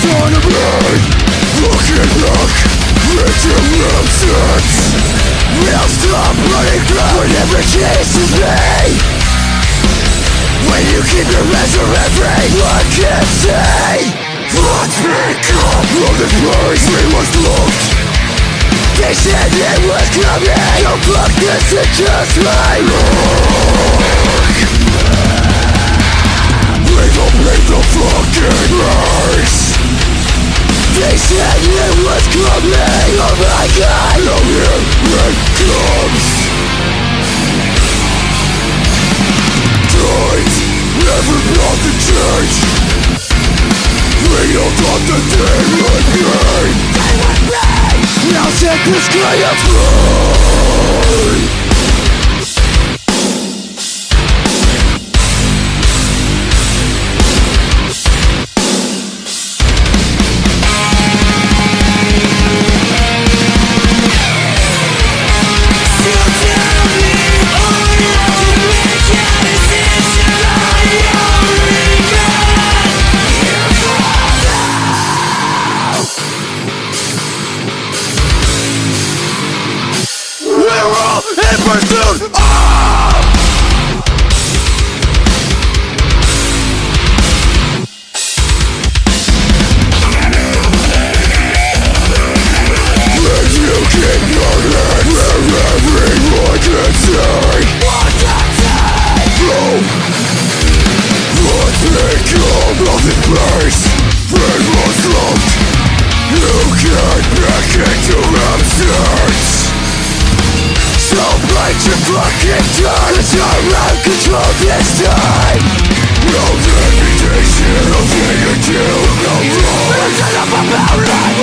front of me Looking back, into nonsense We'll stop running from whatever chases me When you keep your eyes on everyone can see What's become of the place we was looked They said it was coming. You fuck this is just my Said it was coming Oh my god here it comes never brought the change they would would Now set this guy free all in pursuit fucking tongue It's your own control this time. No reputation of thing you do. No wrong. It's enough about life,